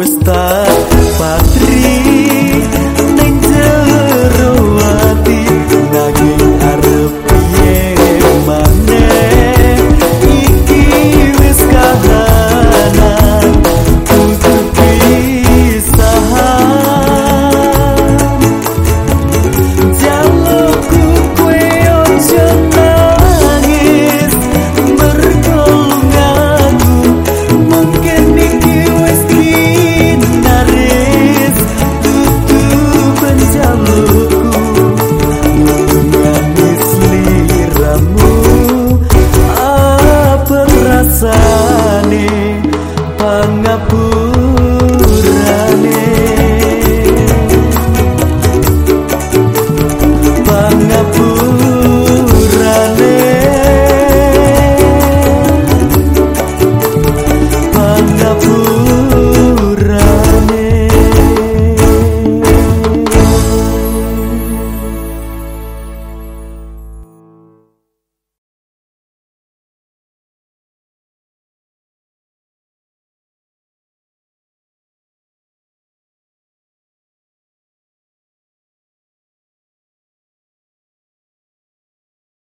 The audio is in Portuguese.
Patrícia